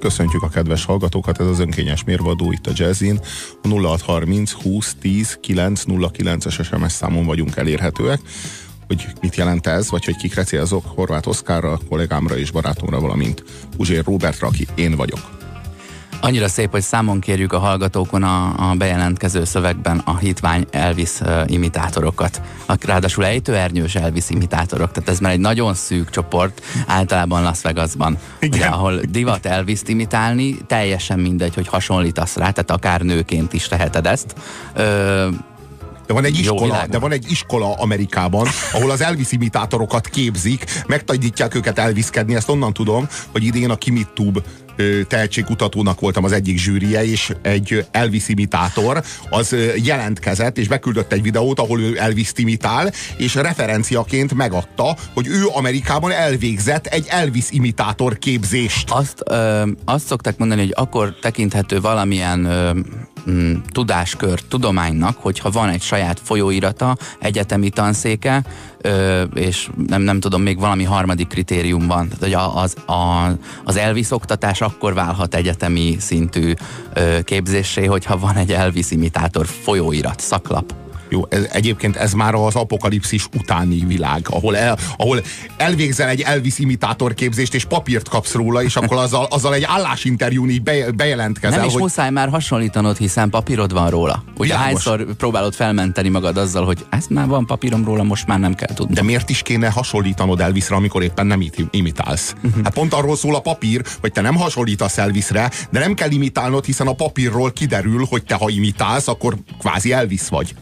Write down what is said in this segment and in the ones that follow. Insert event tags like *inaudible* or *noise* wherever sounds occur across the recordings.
Köszöntjük a kedves hallgatókat, ez az önkényes mérvadó itt a Jazzin. A 0630 20 10 909-es SMS számon vagyunk elérhetőek. Hogy mit jelent ez, vagy hogy kikre célzok, Horváth Oszkárra, kollégámra és barátomra, valamint Uzsér Robertra, aki én vagyok. Annyira szép, hogy számon kérjük a hallgatókon a, a bejelentkező szövegben a hitvány Elvis imitátorokat. A, ráadásul ejtőernyős Elvis imitátorok, tehát ez már egy nagyon szűk csoport, általában Las Vegasban, ugye, ahol divat Elvis-t imitálni, teljesen mindegy, hogy hasonlítasz rá, tehát akár nőként is teheted ezt. Ö, de van, egy iskola, de van egy iskola Amerikában, ahol az Elvis imitátorokat képzik, megtanítják őket elviszkedni, ezt onnan tudom, hogy idén a Kimitube tehetségkutatónak voltam az egyik zsűrie, és egy Elvis imitátor az jelentkezett, és beküldött egy videót, ahol ő Elvis imitál, és referenciaként megadta, hogy ő Amerikában elvégzett egy Elvis imitátor képzést. Azt, ö, azt szokták mondani, hogy akkor tekinthető valamilyen ö, mm, tudáskör tudománynak, hogyha van egy saját folyóirata, egyetemi tanszéke, ö, és nem, nem tudom, még valami harmadik kritérium van. Tehát, hogy az, a, az Elvis oktatás akkor válhat egyetemi szintű képzésé, hogyha van egy Elvis imitátor folyóirat, szaklap. Jó, ez, egyébként ez már az apokalipszis utáni világ, ahol, el, ahol elvégzel egy Elvis imitátor képzést, és papírt kapsz róla, és akkor azzal, azzal egy állásinterjún így be, bejelentkezel. Nem is hogy... muszáj már hasonlítanod, hiszen papírod van róla. Ugye Világos. hányszor próbálod felmenteni magad azzal, hogy ez már van papírom róla, most már nem kell tudni. De miért is kéne hasonlítanod Elvisre, amikor éppen nem imitálsz? Uh-huh. Hát pont arról szól a papír, hogy te nem hasonlítasz Elvisre, de nem kell imitálnod, hiszen a papírról kiderül, hogy te ha imitálsz, akkor kvázi Elvis vagy.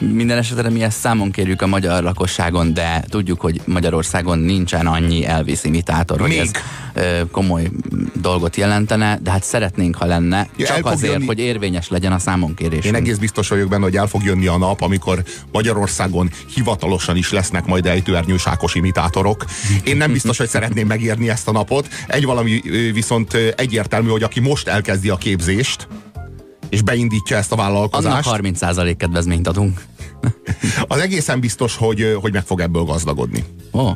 Minden esetre mi ezt számon kérjük a magyar lakosságon, de tudjuk, hogy Magyarországon nincsen annyi Elvis imitátor, hogy ez ö, komoly dolgot jelentene, de hát szeretnénk, ha lenne, ja, csak azért, jönni. hogy érvényes legyen a számonkérés. Én egész biztos vagyok benne, hogy el fog jönni a nap, amikor Magyarországon hivatalosan is lesznek majd ejtőernyős Ákos imitátorok. Én nem biztos, hogy szeretném megérni ezt a napot. Egy valami viszont egyértelmű, hogy aki most elkezdi a képzést, és beindítja ezt a vállalkozást. Annak 30% kedvezményt adunk. *laughs* az egészen biztos, hogy, hogy meg fog ebből gazdagodni. Ó. Oh.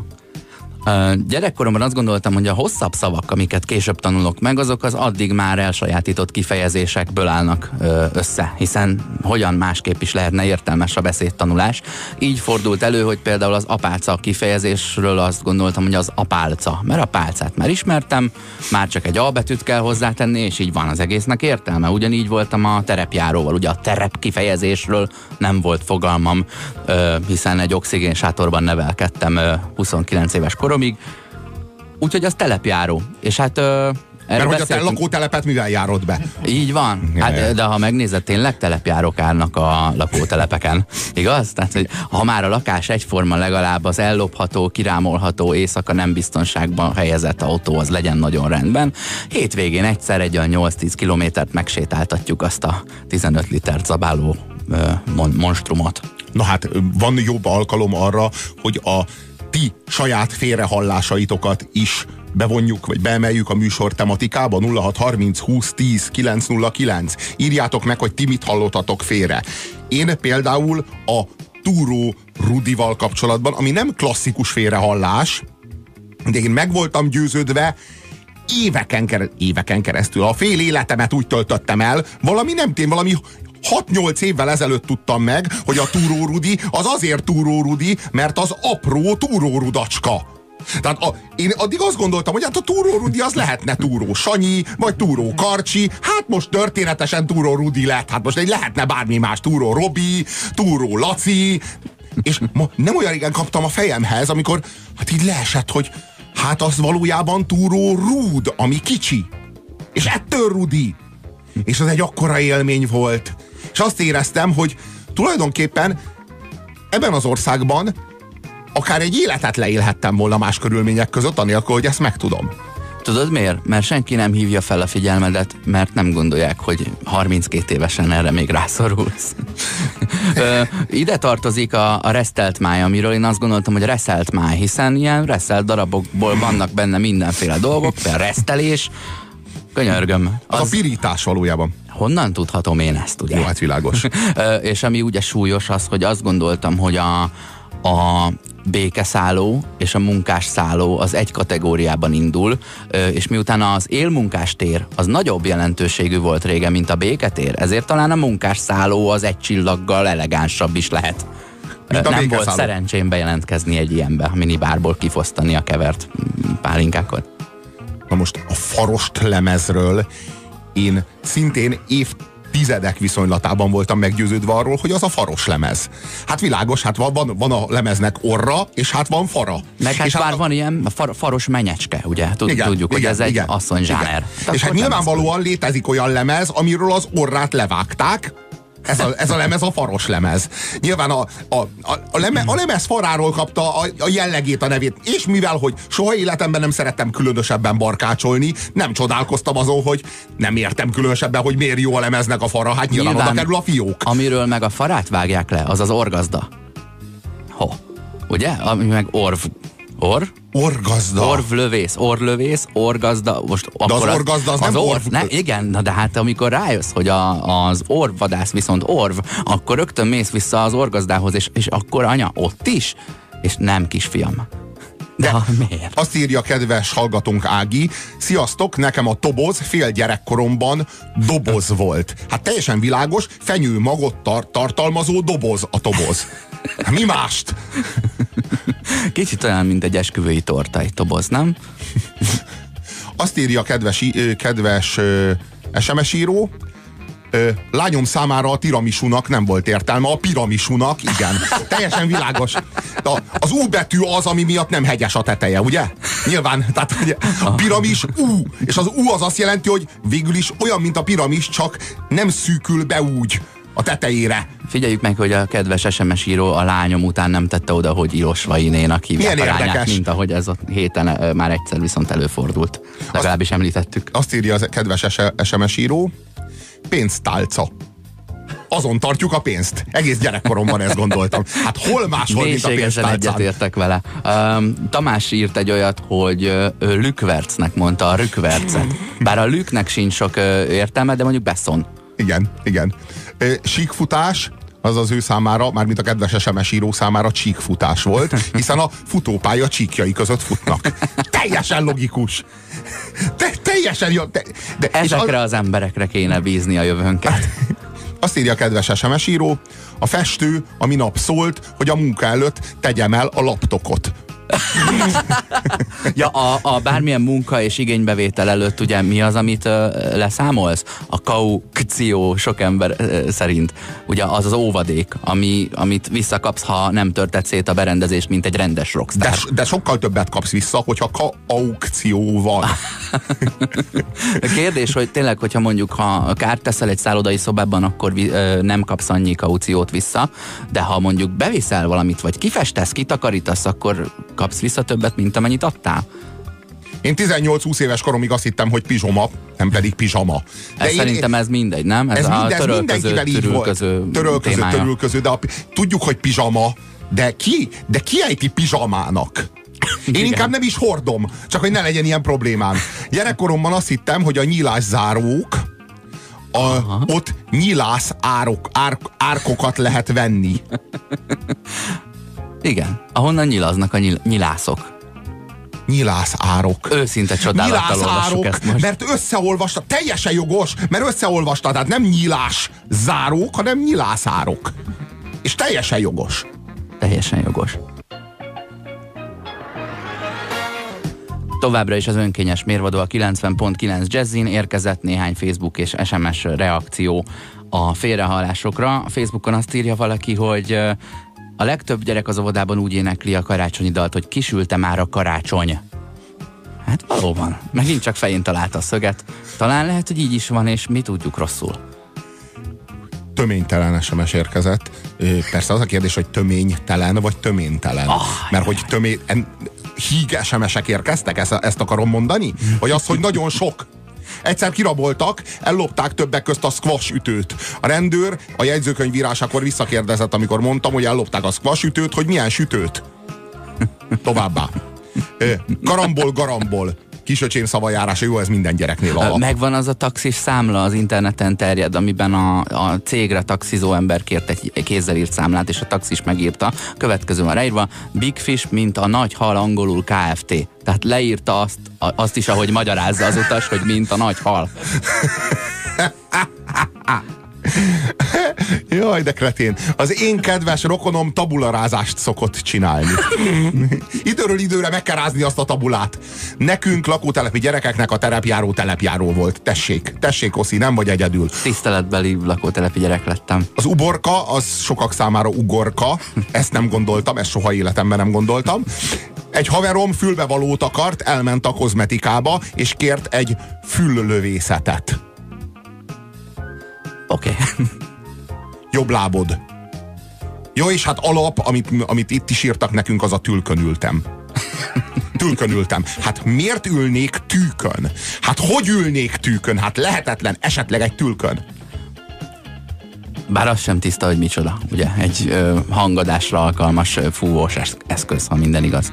Gyerekkoromban azt gondoltam, hogy a hosszabb szavak, amiket később tanulok meg, azok az addig már elsajátított kifejezésekből állnak össze, hiszen hogyan másképp is lehetne értelmes a beszédtanulás. Így fordult elő, hogy például az apálca kifejezésről azt gondoltam, hogy az apálca, mert a pálcát már ismertem, már csak egy albetűt kell hozzátenni, és így van az egésznek értelme. Ugyanígy voltam a terepjáróval, ugye a terep kifejezésről nem volt fogalmam, hiszen egy oxigénsátorban nevelkedtem 29 éves korom, koromig. Úgyhogy az telepjáró. És hát ö, mert hogy a te lakótelepet mivel járod be? Így van. Hát, de ha megnézed, tényleg telepjárók állnak a lakótelepeken. Igaz? Tehát, hogy ha már a lakás egyforma, legalább az ellopható, kirámolható, éjszaka nem biztonságban helyezett autó az legyen nagyon rendben. Hétvégén egyszer egy olyan 8-10 kilométert megsétáltatjuk azt a 15 liter zabáló mon- monstrumot. Na hát van jobb alkalom arra, hogy a ti saját félrehallásaitokat is bevonjuk, vagy beemeljük a műsor tematikába 0630 20 10 909. Írjátok meg, hogy ti mit hallottatok félre. Én például a Túró Rudival kapcsolatban, ami nem klasszikus félrehallás, de én meg voltam győződve, éveken, keresztül, éveken keresztül, a fél életemet úgy töltöttem el, valami nem tény, valami 6-8 évvel ezelőtt tudtam meg, hogy a túrórudi az azért túrórudi, mert az apró túrórudacska. Tehát a, én addig azt gondoltam, hogy hát a túró Rudi az lehetne túró Sanyi, vagy túró Karcsi, hát most történetesen túró Rudi lett, hát most egy lehetne bármi más, túró Robi, túró Laci, és ma nem olyan régen kaptam a fejemhez, amikor hát így leesett, hogy hát az valójában túró Rúd, ami kicsi. És ettől Rudi. És az egy akkora élmény volt. És azt éreztem, hogy tulajdonképpen ebben az országban akár egy életet leélhettem volna más körülmények között, anélkül, hogy ezt megtudom. Tudod miért? Mert senki nem hívja fel a figyelmedet, mert nem gondolják, hogy 32 évesen erre még rászorulsz. *laughs* ide tartozik a, a resztelt máj, amiről én azt gondoltam, hogy reszelt máj, hiszen ilyen reszelt darabokból vannak benne mindenféle dolgok, például resztelés, Könyörgöm. Az, az a pirítás valójában. Honnan tudhatom én ezt, ugye? Jó, hát világos. *laughs* és ami ugye súlyos az, hogy azt gondoltam, hogy a, a békeszálló és a munkásszálló az egy kategóriában indul, és miután az élmunkástér az nagyobb jelentőségű volt régen, mint a béketér, ezért talán a munkásszálló az egy csillaggal elegánsabb is lehet. Mint Nem volt szerencsém bejelentkezni egy ilyenbe, a minibárból kifosztani a kevert pálinkákat. Na most a farost lemezről én szintén év tizedek viszonylatában voltam meggyőződve arról, hogy az a faros lemez. Hát világos, hát van, van, van a lemeznek orra, és hát van fara. Meg hát és hát van ilyen far, faros menyecske, ugye? Tud, igen, tudjuk, igen, hogy ez igen, egy asszonyzsáner. És hát nyilvánvalóan létezik olyan lemez, amiről az orrát levágták, ez a, ez a lemez a faros lemez. Nyilván a, a, a, a, leme, a lemez faráról kapta a, a jellegét, a nevét, és mivel, hogy soha életemben nem szerettem különösebben barkácsolni, nem csodálkoztam azon, hogy nem értem különösebben, hogy miért jó a lemeznek a fara, hát nyilván, nyilván oda kerül a fiók. Amiről meg a farát vágják le, az az orgazda. Ho. Ugye? Ami meg orv Or? Orgazda. Orvlövész, orlövész, orgazda. Most de az orgazda az, az nem orv. Ne, igen, na de hát amikor rájössz, hogy a, az orvvadász viszont orv, akkor rögtön mész vissza az orgazdához, és, és akkor anya ott is? És nem kisfiam. De ha, *laughs* miért? Azt írja kedves hallgatónk Ági, sziasztok, nekem a toboz fél gyerekkoromban doboz volt. Hát teljesen világos, fenyő magot tar- tartalmazó doboz a toboz. Mi mást? Kicsit olyan, mint egy esküvői torta egy toboz, nem? Azt írja a kedves, kedves SMS író, lányom számára a tiramisúnak nem volt értelme, a piramisunak igen. Teljesen világos. De az U betű az, ami miatt nem hegyes a teteje, ugye? Nyilván, tehát ugye, a piramis U, és az U az azt jelenti, hogy végül is olyan, mint a piramis, csak nem szűkül be úgy a tetejére. Figyeljük meg, hogy a kedves SMS író a lányom után nem tette oda, hogy Ilos Vainénak hívják Milyen a lányát, érdekes. mint ahogy ez a héten már egyszer viszont előfordult. Legalábbis azt, említettük. Azt írja az kedves SMS író, pénztálca azon tartjuk a pénzt. Egész gyerekkoromban ezt gondoltam. Hát hol máshol, mint a pénztálcán. egyetértek vele. Um, Tamás írt egy olyat, hogy uh, Lükvercnek mondta a Rükvercet. Bár a Lüknek sincs sok uh, értelme, de mondjuk Besson. Igen, igen. síkfutás, az az ő számára, már mint a kedves SMS író számára csíkfutás volt, *laughs* hiszen a futópálya csíkjai között futnak. Teljesen logikus. Te, teljesen jó. Te, de, Ezekre az... az emberekre kéne bízni a jövőnket. *laughs* Azt írja a kedves SMS író, a festő a minap szólt, hogy a munka előtt tegyem el a laptokot. *laughs* ja, a, a bármilyen munka és igénybevétel előtt ugye mi az, amit uh, leszámolsz? A kaukció sok ember uh, szerint. Ugye az az óvadék, ami, amit visszakapsz, ha nem törted szét a berendezést, mint egy rendes rockstar. De, de sokkal többet kapsz vissza, hogyha aukció van. *laughs* kérdés, hogy tényleg, hogyha mondjuk, ha kárt teszel egy szállodai szobában, akkor uh, nem kapsz annyi kauciót vissza, de ha mondjuk beviszel valamit, vagy kifestesz, kitakarítasz, akkor kapsz vissza többet, mint amennyit adtál? Én 18-20 éves koromig azt hittem, hogy pizsoma, nem pedig pizsama. De ez én, szerintem ez mindegy, nem? Ez, ez a mind, mindenkivel így volt. Törölköző, törölköző, de a, tudjuk, hogy pizsama, de ki, de ki ejti pizsamának? Én Igen. inkább nem is hordom, csak hogy ne legyen ilyen problémám. Gyerekkoromban azt hittem, hogy a nyílás zárók, a, ott nyilász árok, ár, árkokat lehet venni. Igen, ahonnan nyilaznak a nyil nyilászok. Nyilász árok. Őszinte csodálattal árok, ezt most. Mert összeolvasta, teljesen jogos, mert összeolvasta, tehát nem nyilás zárók, hanem nyilász árok. És teljesen jogos. Teljesen jogos. Továbbra is az önkényes mérvadó a 90.9 Jazzin érkezett néhány Facebook és SMS reakció a félrehallásokra. A Facebookon azt írja valaki, hogy a legtöbb gyerek az óvodában úgy énekli a karácsonyi dalt, hogy kisülte már a karácsony. Hát valóban. Megint csak fején találta a szöget. Talán lehet, hogy így is van, és mi tudjuk rosszul. Töménytelen SMS érkezett. Persze az a kérdés, hogy töménytelen vagy töménytelen. Oh, Mert hogy tömény... Híg SMS-ek érkeztek, ezt, ezt akarom mondani? Vagy az, hogy nagyon sok? Egyszer kiraboltak, ellopták többek közt a squash ütőt. A rendőr a jegyzőkönyv írásakor visszakérdezett, amikor mondtam, hogy ellopták a squash ütőt, hogy milyen sütőt. *laughs* Továbbá. Garambol, garambol. Kisöcsém szavajárása, jó, ez minden gyereknél alap. Megvan az a taxis számla, az interneten terjed, amiben a, a cégre taxizó ember kért egy kézzel írt számlát, és a taxis megírta. Következő van ráírva, Big Fish, mint a nagy hal angolul KFT. Tehát leírta azt, azt is, ahogy magyarázza az utas, hogy mint a nagy hal. *laughs* Jaj, de kretén. Az én kedves rokonom tabularázást szokott csinálni. *laughs* Időről időre meg kell rázni azt a tabulát. Nekünk lakótelepi gyerekeknek a terepjáró telepjáró volt. Tessék, tessék, Oszi, nem vagy egyedül. Tiszteletbeli lakótelepi gyerek lettem. Az uborka, az sokak számára ugorka. Ezt nem gondoltam, ezt soha életemben nem gondoltam. Egy haverom fülbevalót akart, elment a kozmetikába, és kért egy füllövészetet. Oké. Okay. Jobb lábod. Jó, és hát alap, amit, amit itt is írtak nekünk, az a *laughs* tülkön ültem. Hát miért ülnék tűkön? Hát hogy ülnék tűkön? Hát lehetetlen, esetleg egy tülkön. Bár az sem tiszta, hogy micsoda. Ugye egy ö, hangadásra alkalmas ö, fúvós eszköz, ha minden igaz.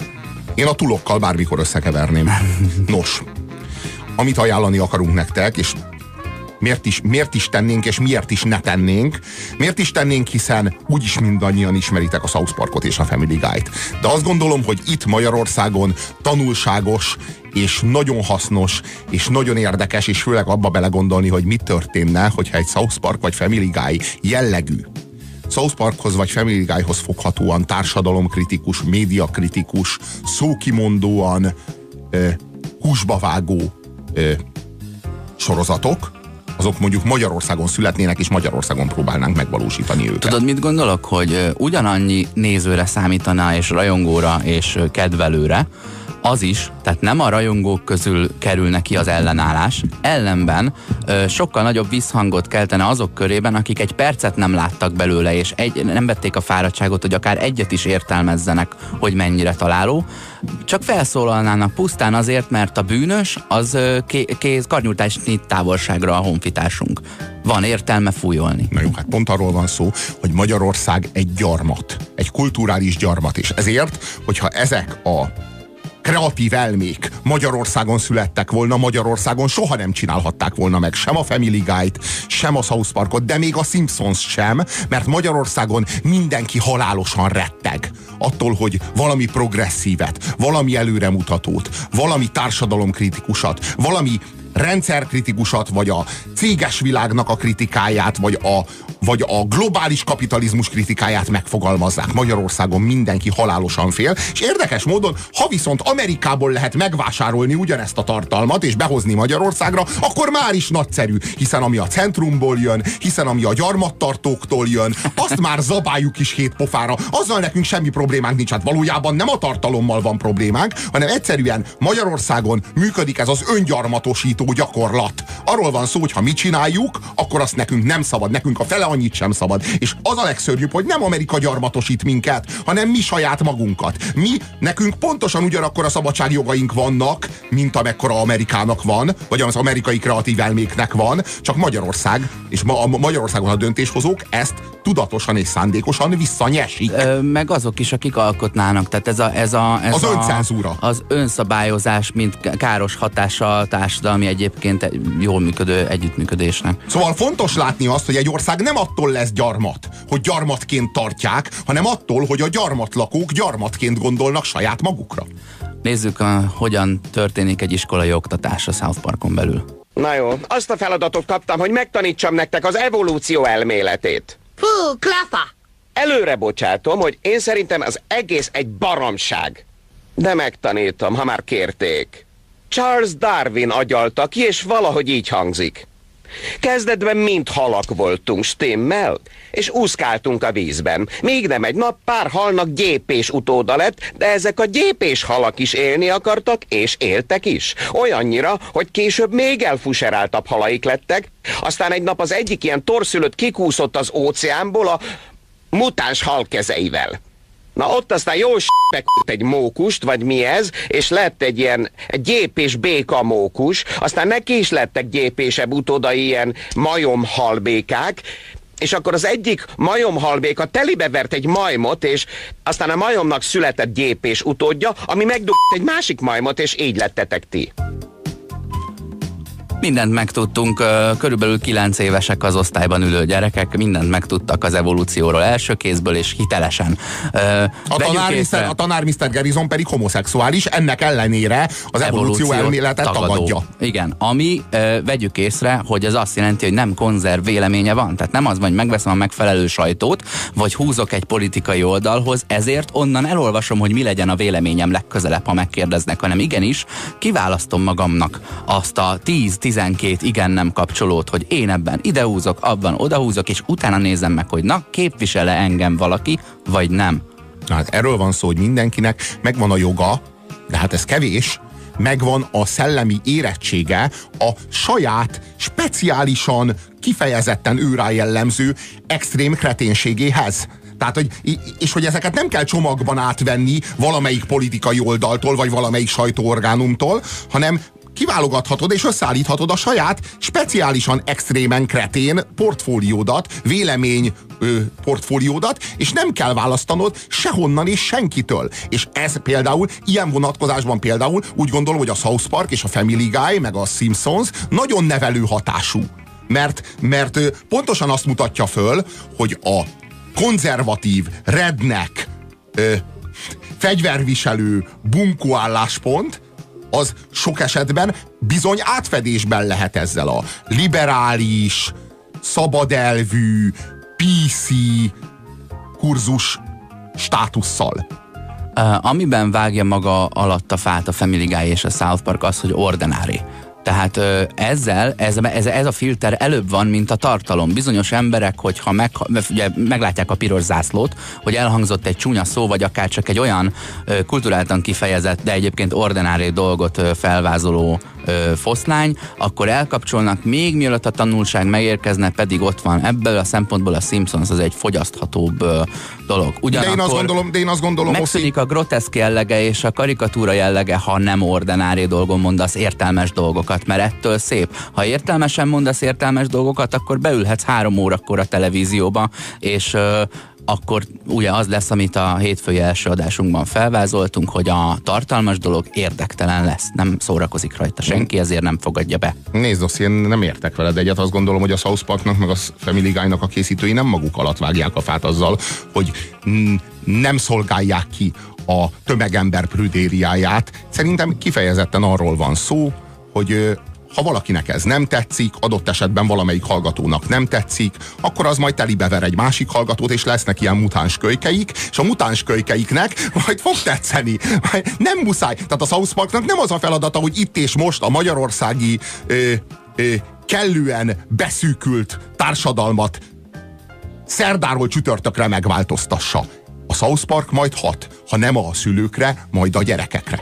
Én a tulokkal bármikor összekeverném. Nos, amit ajánlani akarunk nektek, és miért is, miért is tennénk, és miért is ne tennénk. Miért is tennénk, hiszen úgyis mindannyian ismeritek a South Parkot és a Family Guy-t. De azt gondolom, hogy itt Magyarországon tanulságos, és nagyon hasznos, és nagyon érdekes, és főleg abba belegondolni, hogy mi történne, hogyha egy South Park vagy Family Guy jellegű South Parkhoz vagy Family Guyhoz foghatóan társadalomkritikus, médiakritikus, szókimondóan eh, húsba vágó eh, sorozatok, azok mondjuk Magyarországon születnének, és Magyarországon próbálnánk megvalósítani őket. Tudod, mit gondolok, hogy ugyanannyi nézőre számítaná, és rajongóra, és kedvelőre, az is, tehát nem a rajongók közül kerül neki az ellenállás, ellenben ö, sokkal nagyobb visszhangot keltene azok körében, akik egy percet nem láttak belőle, és egy, nem vették a fáradtságot, hogy akár egyet is értelmezzenek, hogy mennyire találó, csak felszólalnának pusztán azért, mert a bűnös az ké- kéz karnyújtásnyi távolságra a honfitársunk. Van értelme fújolni. Na jó, hát pont arról van szó, hogy Magyarország egy gyarmat, egy kulturális gyarmat, és ezért, hogyha ezek a kreatív elmék Magyarországon születtek volna, Magyarországon soha nem csinálhatták volna meg sem a Family Guy-t, sem a South Parkot, de még a Simpsons sem, mert Magyarországon mindenki halálosan retteg attól, hogy valami progresszívet, valami előremutatót, valami társadalomkritikusat, valami rendszerkritikusat, vagy a céges világnak a kritikáját, vagy a, vagy a globális kapitalizmus kritikáját megfogalmazzák. Magyarországon mindenki halálosan fél, és érdekes módon, ha viszont Amerikából lehet megvásárolni ugyanezt a tartalmat, és behozni Magyarországra, akkor már is nagyszerű, hiszen ami a centrumból jön, hiszen ami a gyarmattartóktól jön, azt már zabáljuk is hét pofára, azzal nekünk semmi problémánk nincs. Hát valójában nem a tartalommal van problémánk, hanem egyszerűen Magyarországon működik ez az öngyarmatosító gyakorlat. Arról van szó, hogy ha mi csináljuk, akkor azt nekünk nem szabad, nekünk a fele annyit sem szabad. És az a legszörnyűbb, hogy nem Amerika gyarmatosít minket, hanem mi saját magunkat. Mi, nekünk pontosan ugyanakkor a szabadságjogaink vannak, mint amekkora Amerikának van, vagy az amerikai kreatív elméknek van, csak Magyarország, és ma, a Magyarországon a döntéshozók ezt tudatosan és szándékosan visszanyesik. Ö, meg azok is, akik alkotnának. Tehát ez a, ez a, ez az a, öncenzúra. Az önszabályozás, mint káros hatása a társadalmi egyébként jól működő együttműködésnek. Szóval fontos látni azt, hogy egy ország nem attól lesz gyarmat, hogy gyarmatként tartják, hanem attól, hogy a gyarmatlakók gyarmatként gondolnak saját magukra. Nézzük, hogyan történik egy iskolai oktatás a South Parkon belül. Na jó, azt a feladatot kaptam, hogy megtanítsam nektek az evolúció elméletét. Fú, klafa! Előre bocsátom, hogy én szerintem az egész egy baromság. De megtanítom, ha már kérték. Charles Darwin agyalta ki, és valahogy így hangzik. Kezdetben mind halak voltunk, stimmel, és úszkáltunk a vízben. Még nem egy nap pár halnak gyépés utóda lett, de ezek a gyépés halak is élni akartak, és éltek is. Olyannyira, hogy később még elfuseráltabb halaik lettek, aztán egy nap az egyik ilyen torszülött kikúszott az óceánból a mutáns hal kezeivel. Na ott aztán jól s***ekt egy mókust, vagy mi ez, és lett egy ilyen egy gyépés béka mókus, aztán neki is lettek gyépésebb utódai ilyen majom halbékák, és akkor az egyik majomhalvéka telibe vert egy majmot, és aztán a majomnak született gyépés utódja, ami megdugott egy másik majmot, és így lettetek ti. Mindent megtudtunk, körülbelül 9 évesek az osztályban ülő gyerekek, mindent megtudtak az evolúcióról első kézből és hitelesen. A tanár, észre, a tanár Mr. Garrison pedig homoszexuális, ennek ellenére az evolúció, evolúció elméletet tagadó. tagadja. Igen, ami vegyük észre, hogy ez azt jelenti, hogy nem konzerv véleménye van. Tehát nem az, hogy megveszem a megfelelő sajtót, vagy húzok egy politikai oldalhoz, ezért onnan elolvasom, hogy mi legyen a véleményem legközelebb, ha megkérdeznek, hanem igenis kiválasztom magamnak azt a 10 12 igen-nem kapcsolót, hogy én ebben idehúzok, abban odahúzok, és utána nézem meg, hogy na, képvisele engem valaki, vagy nem. Na hát erről van szó, hogy mindenkinek megvan a joga, de hát ez kevés, megvan a szellemi érettsége a saját, speciálisan, kifejezetten őrá jellemző extrém kreténségéhez. Tehát, hogy, és hogy ezeket nem kell csomagban átvenni valamelyik politikai oldaltól, vagy valamelyik sajtóorgánumtól, hanem kiválogathatod és összeállíthatod a saját speciálisan extrémen kretén portfóliódat, vélemény ö, portfóliódat, és nem kell választanod sehonnan és senkitől. És ez például, ilyen vonatkozásban például úgy gondolom, hogy a South Park és a Family Guy, meg a Simpsons nagyon nevelő hatású. Mert, mert pontosan azt mutatja föl, hogy a konzervatív, redneck, ö, fegyverviselő bunkó álláspont az sok esetben bizony átfedésben lehet ezzel a liberális, szabadelvű, PC kurzus státusszal. Uh, amiben vágja maga alatt a fát a Family Guy és a South Park az, hogy ordinári. Tehát ezzel, ez, ez, ez a filter előbb van, mint a tartalom. Bizonyos emberek, hogyha meg, ugye, meglátják a piros zászlót, hogy elhangzott egy csúnya szó, vagy akár csak egy olyan kulturáltan kifejezett, de egyébként ordinári dolgot felvázoló foszlány, akkor elkapcsolnak, még mielőtt a tanulság megérkezne, pedig ott van. Ebből a szempontból a Simpsons az egy fogyaszthatóbb dolog. Ugyanakkor de én azt gondolom, de én azt gondolom megszűnik a groteszk jellege és a karikatúra jellege, ha nem ordinári dolgon mondasz értelmes dolgokat, mert ettől szép. Ha értelmesen mondasz értelmes dolgokat, akkor beülhetsz három órakor a televízióba, és akkor ugye az lesz, amit a hétfői első adásunkban felvázoltunk, hogy a tartalmas dolog érdektelen lesz. Nem szórakozik rajta senki, ezért nem fogadja be. Nézd, azt én nem értek veled egyet. Azt gondolom, hogy a South Parknak, meg a Family Guy-nak a készítői nem maguk alatt vágják a fát azzal, hogy nem szolgálják ki a tömegember prüdériáját. Szerintem kifejezetten arról van szó, hogy ha valakinek ez nem tetszik, adott esetben valamelyik hallgatónak nem tetszik, akkor az majd telibever egy másik hallgatót, és lesznek ilyen mutáns kölykeik, és a mutáns kölykeiknek majd fog tetszeni. *laughs* Nem muszáj. Tehát a South Parknak nem az a feladata, hogy itt és most a magyarországi ö, ö, kellően beszűkült társadalmat szerdáról csütörtökre megváltoztassa. A South Park majd hat, ha nem a szülőkre, majd a gyerekekre.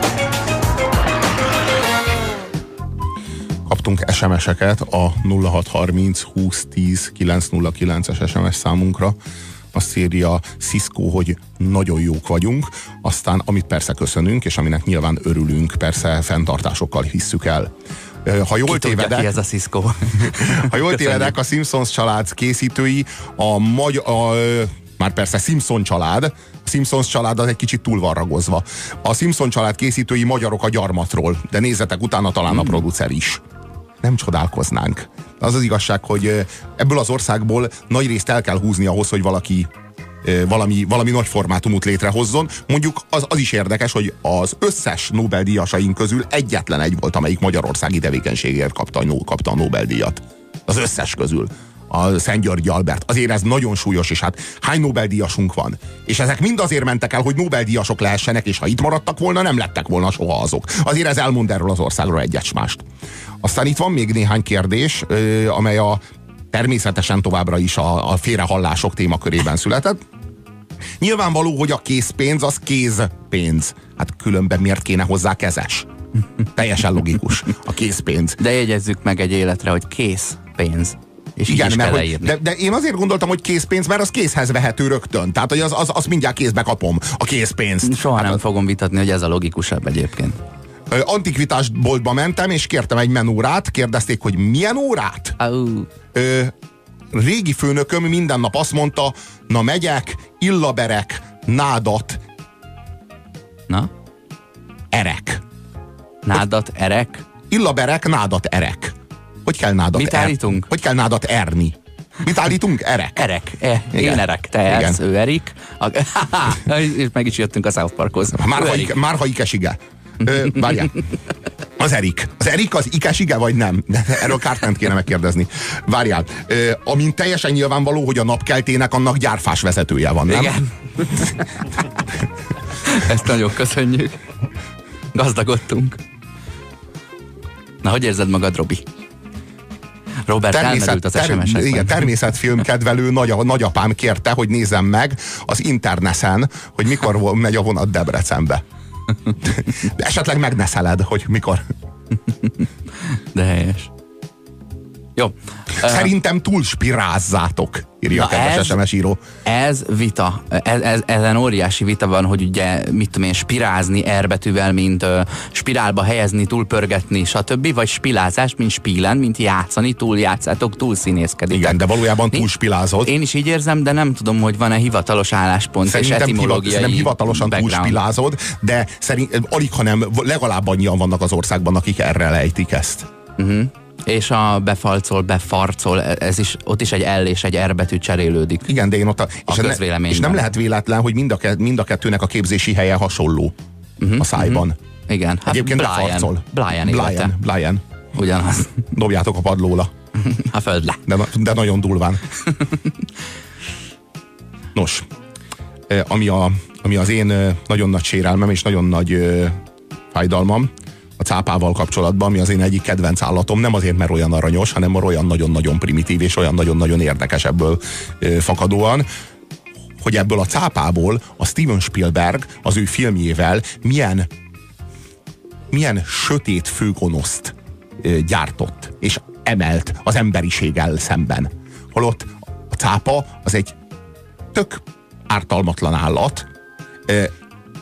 Kaptunk SMS-eket a 0630 2010 909-es SMS számunkra. Azt írja Cisco, hogy nagyon jók vagyunk, aztán amit persze köszönünk, és aminek nyilván örülünk, persze fenntartásokkal hisszük el. Ha jól Ki tévedek, ki ez a Cisco? *laughs* ha jól tévedek, a Simpsons család készítői a, magy- a már persze Simpson család, a Simpsons család az egy kicsit túl van ragozva. A Simpson család készítői magyarok a gyarmatról, de nézzetek utána talán a hmm. producer is nem csodálkoznánk. Az az igazság, hogy ebből az országból nagy részt el kell húzni ahhoz, hogy valaki valami, valami nagy formátumot létrehozzon. Mondjuk az, az is érdekes, hogy az összes Nobel-díjasaink közül egyetlen egy volt, amelyik magyarországi tevékenységért kapta, kapta a Nobel-díjat. Az összes közül a Szent Györgyi Albert. Azért ez nagyon súlyos, és hát hány Nobel-díjasunk van? És ezek mind azért mentek el, hogy Nobel-díjasok lehessenek, és ha itt maradtak volna, nem lettek volna soha azok. Azért ez elmond erről az országról egyet mást. Aztán itt van még néhány kérdés, amely a természetesen továbbra is a, a félrehallások témakörében született. Nyilvánvaló, hogy a készpénz az kézpénz. Hát különben miért kéne hozzá kezes? Teljesen logikus. A készpénz. De jegyezzük meg egy életre, hogy kész pénz. És Igen, is mert hogy, de, de én azért gondoltam, hogy készpénz, mert az készhez vehető rögtön. Tehát, hogy az, az, az mindjárt kézbe kapom, a készpénzt. Soha hát nem fogom vitatni, hogy ez a logikusabb egyébként. Antikvitás boltba mentem, és kértem egy menórát, kérdezték, hogy milyen órát? Uh. Ö, régi főnököm minden nap azt mondta, na megyek, illaberek, nádat. Na? Erek. Nádat, erek? Illaberek, nádat, erek. Hogy kell nádat Mit állítunk? Er, hogy kell nádat erni? Mit állítunk? Erek. Erek. E, én erek, te ersz, ő erik. A, *laughs* és meg is jöttünk a South Parkhoz. Már, ha, ik, már ha ikesige. várjál. Az Erik. Az Erik az ikesige, vagy nem? Erről Kártent kéne megkérdezni. Várjál. Ö, amint teljesen nyilvánvaló, hogy a napkeltének annak gyárfás vezetője van, nem? Igen. Ezt nagyon köszönjük. Gazdagodtunk. Na, hogy érzed magad, Robi? Robert Természet, az term, Igen, természetfilm kedvelő nagy, nagyapám kérte, hogy nézem meg az interneten, hogy mikor megy a vonat Debrecenbe. De esetleg megneszeled, hogy mikor. De helyes. Jó. Szerintem túl spirázzátok, írja Na a kedves ez, SMS író. Ez vita. Ez, ez, ezen óriási vita van, hogy ugye, mit tudom én, spirázni erbetűvel, mint uh, spirálba helyezni, túlpörgetni, stb. Vagy spilázás, mint spílen, mint játszani, túl színészkedik. Igen, de valójában túl spilázod. Én is így érzem, de nem tudom, hogy van-e hivatalos álláspont szerintem és etimológiai hivat, hivatalosan túl spilázod, de szerint, alig, hanem legalább annyian vannak az országban, akik erre lejtik ezt. Uh-huh. És a befalcol, befarcol, ez is, ott is egy L és egy R betű cserélődik. Igen, de én ott a, a és, ne, és nem lehet véletlen, hogy mind a, mind a kettőnek a képzési helye hasonló uh-huh, a szájban. Uh-huh. Igen, hát Egyébként Brian, befarcol. Brian, Brian, Brian. Ugyanaz. *laughs* Dobjátok a padlóla. *laughs* a földle. De, de nagyon durván. *laughs* Nos, ami, a, ami az én nagyon nagy sérelmem és nagyon nagy fájdalmam, a cápával kapcsolatban, ami az én egyik kedvenc állatom, nem azért, mert olyan aranyos, hanem mert olyan nagyon-nagyon primitív és olyan nagyon-nagyon érdekes ebből fakadóan, hogy ebből a cápából a Steven Spielberg az ő filmjével milyen milyen sötét főgonoszt gyártott és emelt az emberiséggel szemben. Holott a cápa az egy tök ártalmatlan állat.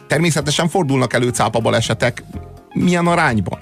Természetesen fordulnak elő cápa balesetek milyen arányban?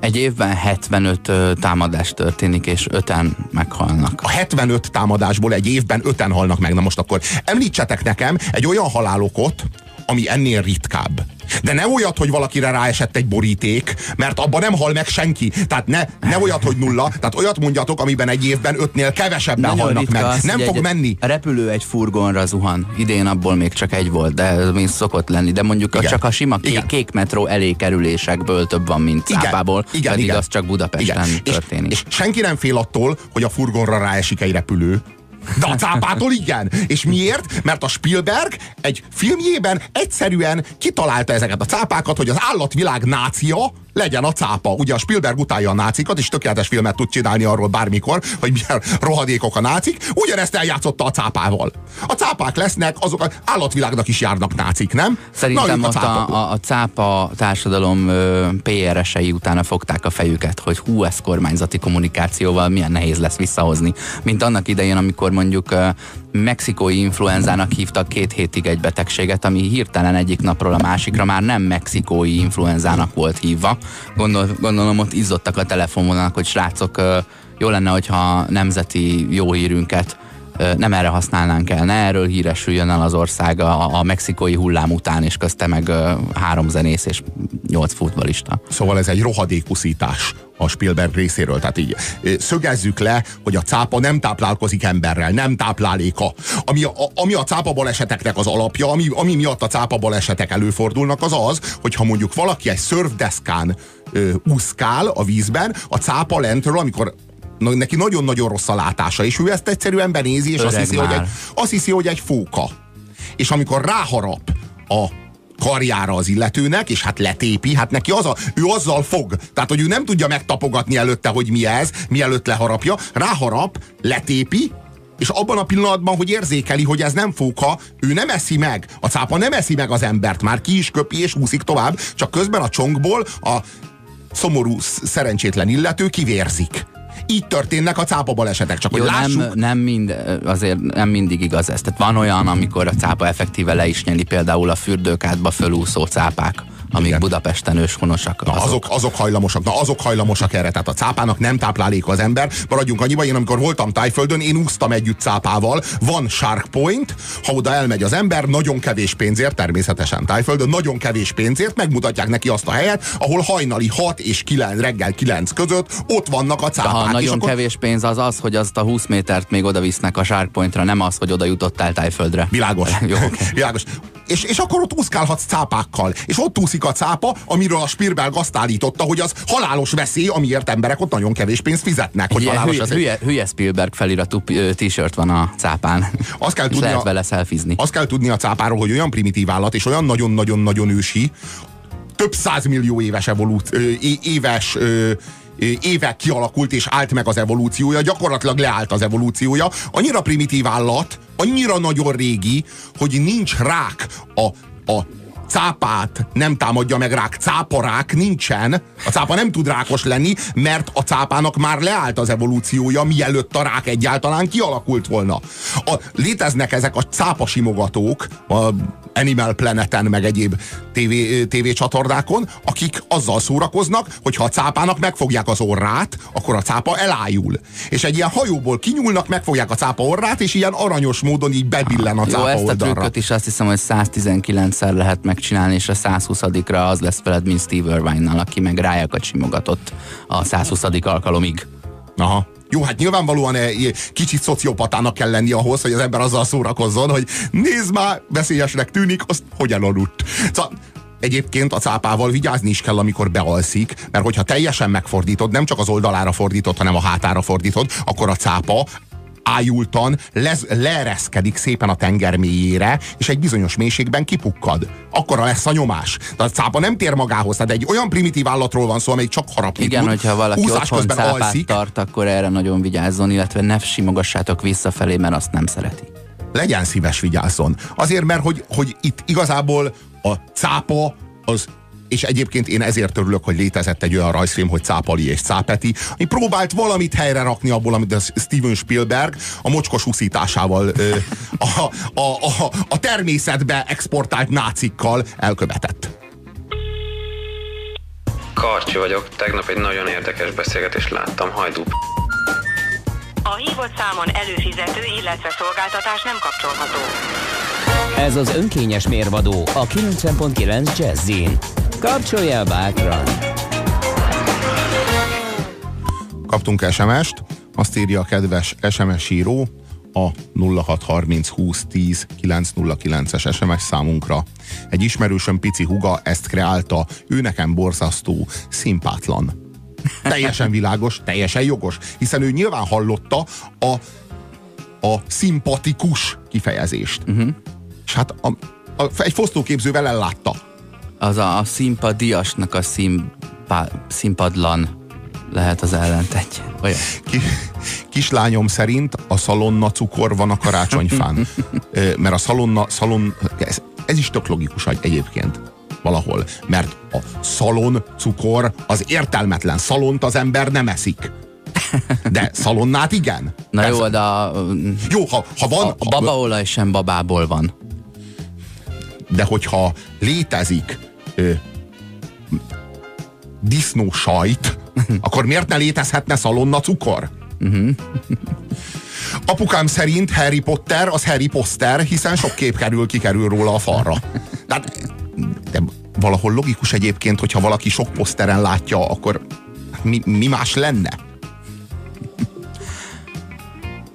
Egy évben 75 támadás történik, és öten meghalnak. A 75 támadásból egy évben öten halnak meg. Na most akkor említsetek nekem egy olyan halálokot, ami ennél ritkább. De ne olyat, hogy valakire ráesett egy boríték, mert abban nem hal meg senki. Tehát ne, ne olyat, hogy nulla. Tehát olyat mondjatok, amiben egy évben ötnél kevesebben Nagyon halnak meg. Az, nem fog egy, menni. A repülő egy furgonra zuhan. Idén abból még csak egy volt, de ez még szokott lenni. De mondjuk igen. csak a sima kék, kék metró elékerülésekből több van, mint Cápából. Igen, pedig igen. az csak Budapesten igen. történik. És, és senki nem fél attól, hogy a furgonra ráesik egy repülő. De a cápától igen. És miért? Mert a Spielberg egy filmjében egyszerűen kitalálta ezeket a cápákat, hogy az állatvilág nácia legyen a cápa. Ugye a Spielberg utálja a nácikat, és tökéletes filmet tud csinálni arról bármikor, hogy milyen rohadékok a nácik. Ugyanezt eljátszotta a cápával. A cápák lesznek, azok az állatvilágnak is járnak nácik, nem? Szerintem Na, a, a, a cápa társadalom PR-esei utána fogták a fejüket, hogy hú, ez kormányzati kommunikációval milyen nehéz lesz visszahozni. Mint annak idején, amikor mondjuk mexikói influenzának hívtak két hétig egy betegséget, ami hirtelen egyik napról a másikra már nem mexikói influenzának volt hívva. Gondol, gondolom ott izzottak a telefonvonalak, hogy srácok, jó lenne, hogyha nemzeti jó hírünket nem erre használnánk el, ne erről híresüljön el az ország a, a mexikói hullám után, és közte meg három zenész és nyolc futbalista. Szóval ez egy rohadékuszítás a Spielberg részéről. Tehát így szögezzük le, hogy a cápa nem táplálkozik emberrel, nem tápláléka. Ami a, ami a cápa baleseteknek az alapja, ami, ami miatt a cápa balesetek előfordulnak, az az, hogyha mondjuk valaki egy szörfdeszkán úszkál a vízben, a cápa lentről, amikor neki nagyon-nagyon rossz a látása, és ő ezt egyszerűen benézi, és azt hiszi, hogy egy, azt hiszi, hogy egy fóka. És amikor ráharap a karjára az illetőnek, és hát letépi, hát neki az a, ő azzal fog. Tehát, hogy ő nem tudja megtapogatni előtte, hogy mi ez, mielőtt leharapja, ráharap, letépi, és abban a pillanatban, hogy érzékeli, hogy ez nem fóka, ő nem eszi meg. A cápa nem eszi meg az embert, már ki is köpi és úszik tovább, csak közben a csonkból a szomorú, szerencsétlen illető kivérzik. Így történnek a cápa balesetek, csak Jó, hogy lássuk. nem, nem mind, azért nem mindig igaz ez. Tehát van olyan, amikor a cápa effektíve le is nyeli, például a fürdőkádba fölúszó cápák amik Igen. Budapesten őshonosak. Na, azok. azok. azok hajlamosak, na azok hajlamosak erre. Tehát a cápának nem táplálék az ember. Maradjunk annyiba, én amikor voltam Tájföldön, én úsztam együtt cápával. Van Shark Point, ha oda elmegy az ember, nagyon kevés pénzért, természetesen Tájföldön, nagyon kevés pénzért megmutatják neki azt a helyet, ahol hajnali 6 és 9, reggel 9 között ott vannak a cápák. De ha nagyon akkor... kevés pénz az az, hogy azt a 20 métert még oda visznek a Shark Pointra, nem az, hogy oda jutottál Tájföldre. Világos. *laughs* Jó, okay. Világos és, és akkor ott úszkálhatsz cápákkal. És ott úszik a cápa, amiről a Spielberg azt állította, hogy az halálos veszély, amiért emberek ott nagyon kevés pénzt fizetnek. Hogy halálos hülye, veszély. hülye, hülye Spielberg feliratú t-shirt van a cápán. Azt kell tudni lehet vele szelfizni. Azt kell tudni a cápáról, hogy olyan primitív állat, és olyan nagyon-nagyon-nagyon ősi, több százmillió éves evolút, éves évek kialakult és állt meg az evolúciója, gyakorlatilag leállt az evolúciója. Annyira primitív állat, annyira nagyon régi, hogy nincs rák a, a cápát nem támadja meg rák, cáparák nincsen, a cápa nem tud rákos lenni, mert a cápának már leállt az evolúciója, mielőtt a rák egyáltalán kialakult volna. A, léteznek ezek a cápasimogatók, a Animal Planeten, meg egyéb TV, TV csatornákon, akik azzal szórakoznak, hogy ha a cápának megfogják az orrát, akkor a cápa elájul. És egy ilyen hajóból kinyúlnak, megfogják a cápa orrát, és ilyen aranyos módon így bebillen a cápa Jó, ezt oldalra. a trükköt is azt hiszem, hogy 119-szer lehet megcsinálni, és a 120-ra az lesz veled, mint Steve Irvine-nal, aki meg rájakat simogatott a 120. alkalomig. Aha. Jó, hát nyilvánvalóan eh, kicsit szociopatának kell lenni ahhoz, hogy az ember azzal szórakozzon, hogy nézd már, veszélyesnek tűnik, azt hogyan aludt. Szóval Egyébként a cápával vigyázni is kell, amikor bealszik, mert hogyha teljesen megfordítod, nem csak az oldalára fordítod, hanem a hátára fordítod, akkor a cápa ájultan lez, leereszkedik szépen a tenger mélyére, és egy bizonyos mélységben kipukkad. Akkora lesz a nyomás. Tehát a cápa nem tér magához, tehát egy olyan primitív állatról van szó, amelyik csak harapni Igen, tud. hogyha valaki otthon cápát alszik, tart, akkor erre nagyon vigyázzon, illetve ne simogassátok visszafelé, mert azt nem szereti. Legyen szíves vigyázzon. Azért, mert hogy, hogy itt igazából a cápa az és egyébként én ezért örülök, hogy létezett egy olyan rajzfilm, hogy Cápali és Cápeti, ami próbált valamit helyre rakni abból, amit a Steven Spielberg a mocskos úszításával a, a, a, a természetbe exportált nácikkal elkövetett. Karcsi vagyok, tegnap egy nagyon érdekes beszélgetést láttam, hajdú. A hívott számon előfizető, illetve szolgáltatás nem kapcsolható. Ez az önkényes mérvadó a 90.9 Jazzin. Kapcsolja bátran! Kaptunk SMS-t, azt írja a kedves SMS író, a 0630 20 10 909-es SMS számunkra. Egy ismerősöm pici huga ezt kreálta, ő nekem borzasztó, szimpátlan. Teljesen világos, teljesen jogos, hiszen ő nyilván hallotta a, a szimpatikus kifejezést. Uh-huh. És hát a, a, egy fosztóképzővel ellátta az a, a színpadiasnak a színpa, színpadlan lehet az ellentetje. Olyan. Ki, kislányom szerint a szalonna cukor van a karácsonyfán. *laughs* Mert a szalonna, szalon, ez, ez is tök logikus egyébként valahol. Mert a szalon cukor az értelmetlen. Szalont az ember nem eszik. De szalonnát igen. Na ez, jó, de a, jó, ha, ha van... A, a babaolaj sem babából van. De hogyha létezik ö, disznó sajt, *laughs* akkor miért ne létezhetne szalonna cukor? Uh-huh. *laughs* Apukám szerint Harry Potter az Harry Poster, hiszen sok kép kerül, kikerül róla a falra. Tehát, *laughs* de valahol logikus egyébként, hogyha valaki sok poszteren látja, akkor mi, mi más lenne?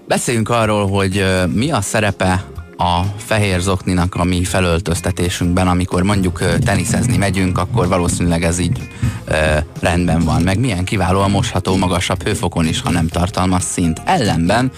Beszéljünk arról, hogy mi a szerepe a fehér zokninak a mi felöltöztetésünkben, amikor mondjuk teniszezni megyünk, akkor valószínűleg ez így ö, rendben van. Meg milyen kiválóan mosható magasabb hőfokon is, ha nem tartalmaz szint. Ellenben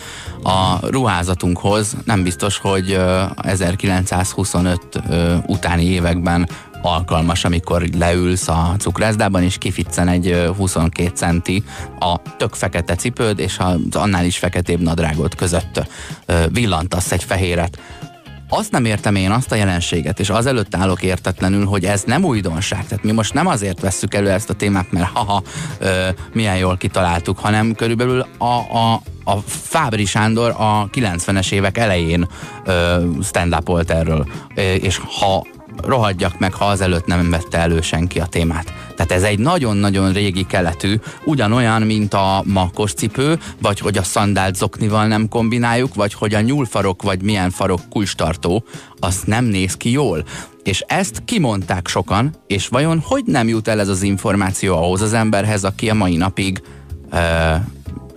a ruházatunkhoz nem biztos, hogy ö, 1925 ö, utáni években alkalmas, amikor leülsz a cukrászdában, és kificcen egy ö, 22 centi a tök fekete cipőd, és az annál is feketébb nadrágod között villantasz egy fehéret. Azt nem értem én azt a jelenséget, és azelőtt állok értetlenül, hogy ez nem újdonság. Tehát mi most nem azért vesszük elő ezt a témát, mert haha, ö, milyen jól kitaláltuk, hanem körülbelül a, a, a Fábri Sándor a 90-es évek elején stand erről, és ha rohadjak meg, ha azelőtt nem vette elő senki a témát. Tehát ez egy nagyon-nagyon régi keletű, ugyanolyan, mint a makos cipő, vagy hogy a szandált zoknival nem kombináljuk, vagy hogy a nyúlfarok, vagy milyen farok kulcstartó, az nem néz ki jól. És ezt kimondták sokan, és vajon hogy nem jut el ez az információ ahhoz az emberhez, aki a mai napig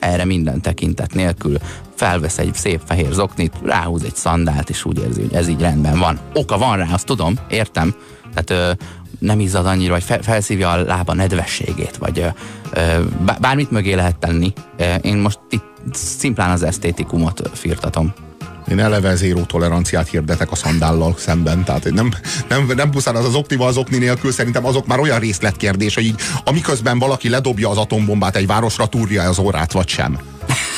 erre minden tekintet nélkül felvesz egy szép fehér zoknit, ráhúz egy szandált, és úgy érzi, hogy ez így rendben van. Oka van rá, azt tudom, értem. Tehát ö, nem izzad annyira, vagy fe, felszívja a lába nedvességét, vagy ö, ö, bá- bármit mögé lehet tenni. Én most itt szimplán az esztétikumot firtatom. Én eleve zéró toleranciát hirdetek a szandállal szemben, tehát nem, nem, nem pusztán az az oknival, az okni nélkül szerintem azok már olyan részletkérdés, hogy így, amiközben valaki ledobja az atombombát egy városra, túrja az órát, vagy sem.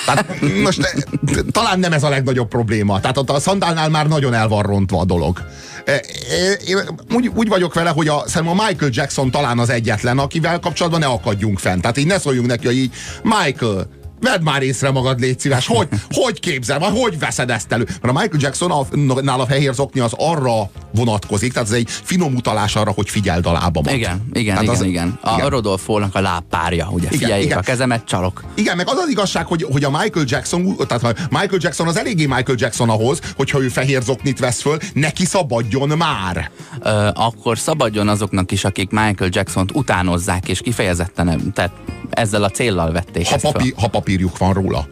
Tehát most eh, talán nem ez a legnagyobb probléma. Tehát a szandálnál már nagyon el van rontva a dolog. Eh, eh, Én úgy, úgy vagyok vele, hogy a, szerintem a Michael Jackson talán az egyetlen, akivel kapcsolatban ne akadjunk fent. Tehát így ne szóljunk neki, hogy így Michael, Vedd már észre magad, légy szíves. Hogy, hogy képzel, vagy hogy veszed ezt elő? Mert a Michael Jackson, a, nála a fehér zokni az arra vonatkozik, tehát ez egy finom utalás arra, hogy figyeld a lábamat. Igen, igen, Tehát igen, az- igen. A igen. Rodolfónak a lábpárja, ugye, Igen, figyeljék igen. a kezemet, csalok. Igen, meg az az igazság, hogy, hogy a Michael Jackson, tehát Michael Jackson az eléggé Michael Jackson ahhoz, hogyha ő fehér zoknit vesz föl, neki szabadjon már. Ö, akkor szabadjon azoknak is, akik Michael Jackson-t utánozzák, és kifejezetten, tehát ezzel a céllal vették Ha, ezt föl. papí, ha papírjuk van róla.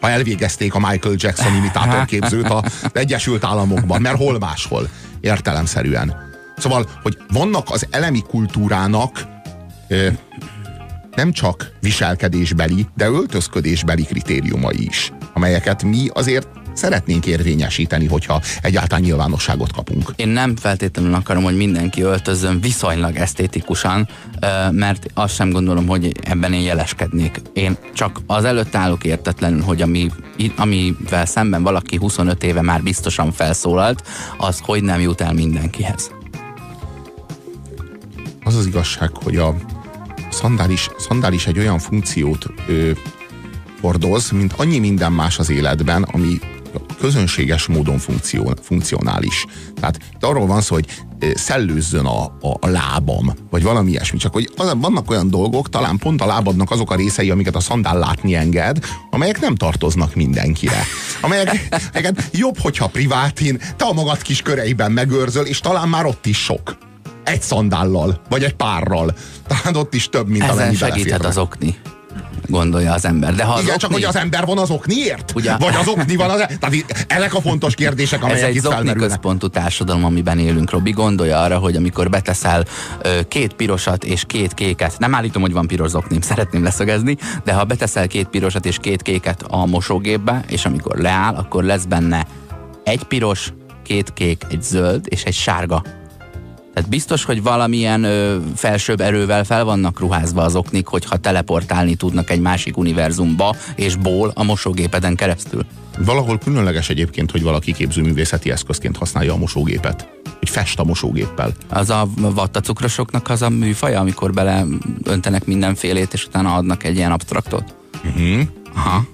Ha elvégezték a Michael Jackson *laughs* imitátorképzőt az Egyesült Államokban, mert hol máshol, értelemszerűen. Szóval, hogy vannak az elemi kultúrának ö, nem csak viselkedésbeli, de öltözködésbeli kritériumai is, amelyeket mi azért szeretnénk érvényesíteni, hogyha egyáltalán nyilvánosságot kapunk. Én nem feltétlenül akarom, hogy mindenki öltözzön viszonylag esztétikusan, mert azt sem gondolom, hogy ebben én jeleskednék. Én csak az előtt állok értetlenül, hogy ami, amivel szemben valaki 25 éve már biztosan felszólalt, az hogy nem jut el mindenkihez. Az az igazság, hogy a szandális, szandális egy olyan funkciót ö, hordoz, mint annyi minden más az életben, ami közönséges módon funkció, funkcionális. Tehát itt arról van szó, hogy szellőzzön a, a, a lábam, vagy valami ilyesmi. Csak hogy az, vannak olyan dolgok, talán pont a lábadnak azok a részei, amiket a szandál látni enged, amelyek nem tartoznak mindenkire. Amelyek, *laughs* amelyeket jobb, hogyha privátin, te a magad kis köreiben megőrzöl, és talán már ott is sok egy szandállal, vagy egy párral. Talán ott is több, mint Ezen amennyi segíthet beleférne. az okni, gondolja az ember. De ha az Igen, okni, csak hogy az ember van az okniért? Ugye? Vagy az okni van az... Tehát ezek a fontos kérdések, Ez amelyek egy itt zokni központú társadalom, amiben élünk, Robi. Gondolja arra, hogy amikor beteszel két pirosat és két kéket, nem állítom, hogy van piros zoknim, szeretném leszögezni, de ha beteszel két pirosat és két kéket a mosógépbe, és amikor leáll, akkor lesz benne egy piros, két kék, egy zöld és egy sárga. Tehát biztos, hogy valamilyen ö, felsőbb erővel fel vannak ruházva az oknik, hogyha teleportálni tudnak egy másik univerzumba, és ból a mosógépeden keresztül. Valahol különleges egyébként, hogy valaki képzőművészeti eszközként használja a mosógépet. Hogy fest a mosógéppel. Az a vattacukrosoknak az a műfaja, amikor bele öntenek mindenfélét, és utána adnak egy ilyen abstraktot? Uh-huh. Aha.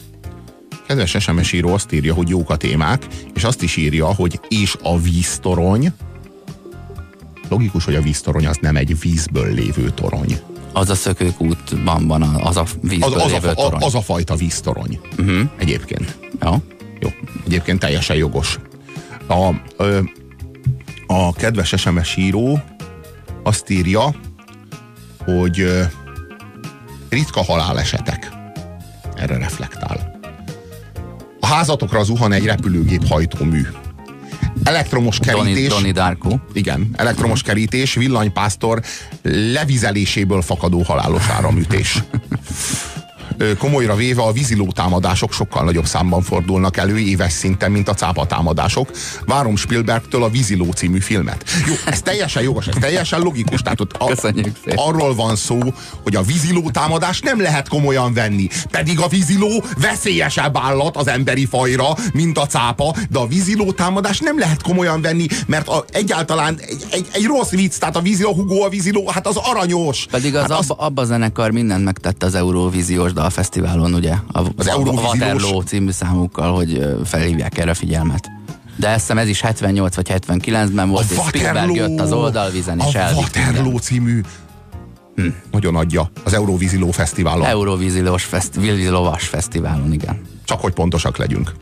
Kedves SMS író azt írja, hogy jók a témák, és azt is írja, hogy és a víztorony. Logikus, hogy a víztorony az nem egy vízből lévő torony. Az a szökőkútban van az a Az, vízből az, lévő a, torony. az a fajta víztorony. Uh-huh. Egyébként. Jó? Jó, egyébként teljesen jogos. A, ö, a kedves SMS író azt írja, hogy ö, ritka halálesetek. Erre reflektál. A házatokra zuhan egy repülőgép hajtómű. Elektromos Donnie, kerítés. Donnie Darko. Igen, elektromos kerítés, villanypásztor levizeléséből fakadó halálos áramütés. *laughs* komolyra véve a víziló támadások sokkal nagyobb számban fordulnak elő éves szinten, mint a cápa támadások. Várom Spielbergtől a Víziló című filmet. Jó, ez teljesen jogos, ez teljesen logikus. Tehát ott a, arról van szó, hogy a víziló támadás nem lehet komolyan venni. Pedig a víziló veszélyesebb állat az emberi fajra, mint a cápa, de a víziló támadás nem lehet komolyan venni, mert a, egyáltalán egy, egy, egy rossz vicc, tehát a víziló, Hugo a víziló, hát az aranyos. Pedig az, hát az... Abba, abba a zenekar mindent megtette az Eurovíziós dalfesztiválon, ugye? A, Az a, a Waterloo című számukkal, hogy felhívják erre a figyelmet. De azt hiszem ez is 78 vagy 79-ben volt, és Spielberg jött az oldalvízen, és a Waterloo című hm. nagyon adja az Eurovíziló Fesztiválon. Eurovíziós feszti, Vízilovas fesztiválon, igen. Csak hogy pontosak legyünk.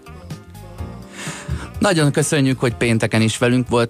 Nagyon köszönjük, hogy pénteken is velünk volt.